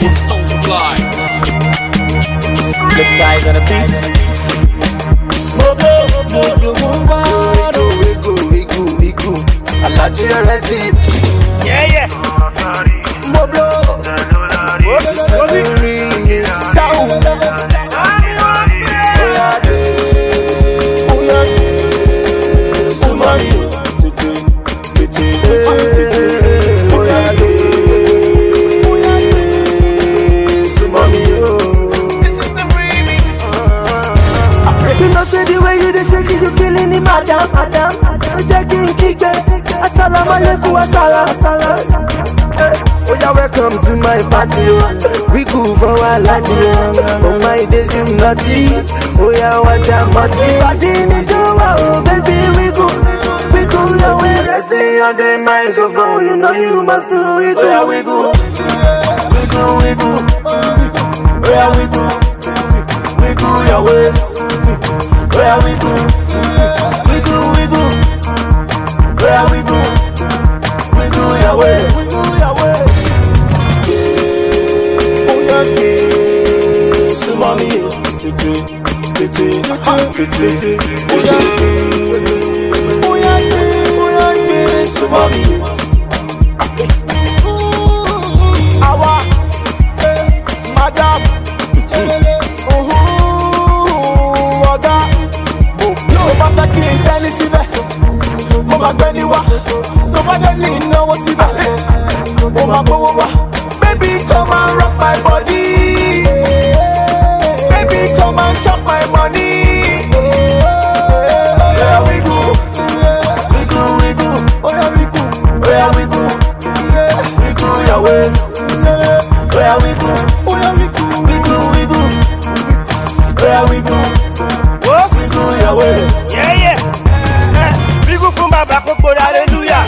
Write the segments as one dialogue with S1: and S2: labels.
S1: It's so fly.
S2: Flip guys on the beat. Alaji Resi.
S3: Yeah, yeah.
S2: Moblo, moblo, kígbe, asalamu alaikum, asala, asala. Eh, Oya welcome to my party we go for alaji o. Oh my days you naughty, oya waja mọtí. Pàdé ní tó wà o, baby we go, we go your way. Rẹ́sì on the microphone, you know you must do it. Oya we go, we go, we go, Oh yeah, yeah. Sumami, tete, tete, tete, oh yeah, yeah. Oh yeah, yeah, oh yeah, yeah. Sumami. Awa, eh, madam. Uhuu, ọ̀gá tó bá fẹ́ kí n fẹ́ ní síbẹ̀ mo máa gbẹ́ ní wá tó bá dé ní ìnáwó síbẹ̀ mo máa gbówó wá. Baby come and rock my body. Baby come and chop my money. We go, we go, we go, we go, we go, we go we go, we go, we go, we go, we go, we go.
S3: Yeah, yeah. Bígú fún bàbá kókó hallelujah.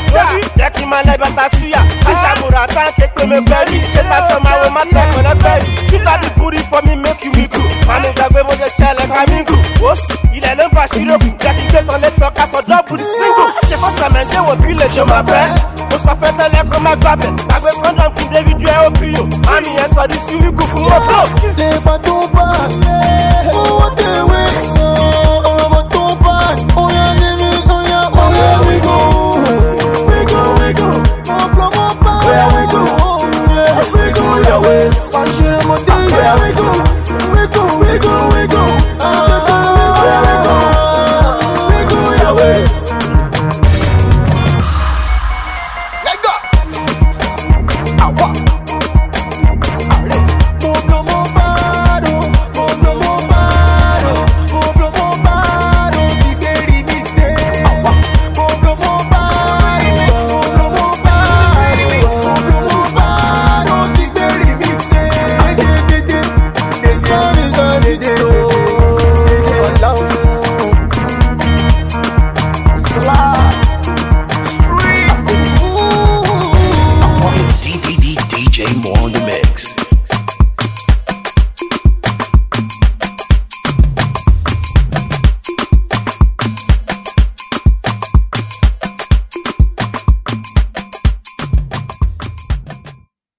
S3: Jẹ́ kí n máa lẹ́ bàtà súyà. Àtàmùrà táǹkì pé mi bẹ́rì. Ṣé tàṣọ máa wo má tẹ̀ kọ́nà bẹ́rì? Ṣúgà bí búrí for me make you wiggle. Màmí gbàgbé mo ṣe ṣẹlẹ̀ kàmíngù. Ó sì ilẹ̀ ló ń bá ṣíròkù. Jẹ́ kí n gbé tán lẹ́tọ̀ ká sọ dọ́ọ̀bù di single. Ṣé fọ́ sàmẹ́jẹ́ wò bí lè ṣe máa bẹ́? Mo sọ fẹ́ tẹ́lẹ̀ kó má gbàbẹ̀. Gbàgbé kọ́ńdọ̀m kí David yẹ ó bí o. Màmí yẹn sọ di sí wígù fún mọ́tò.
S2: Lè pàtó bá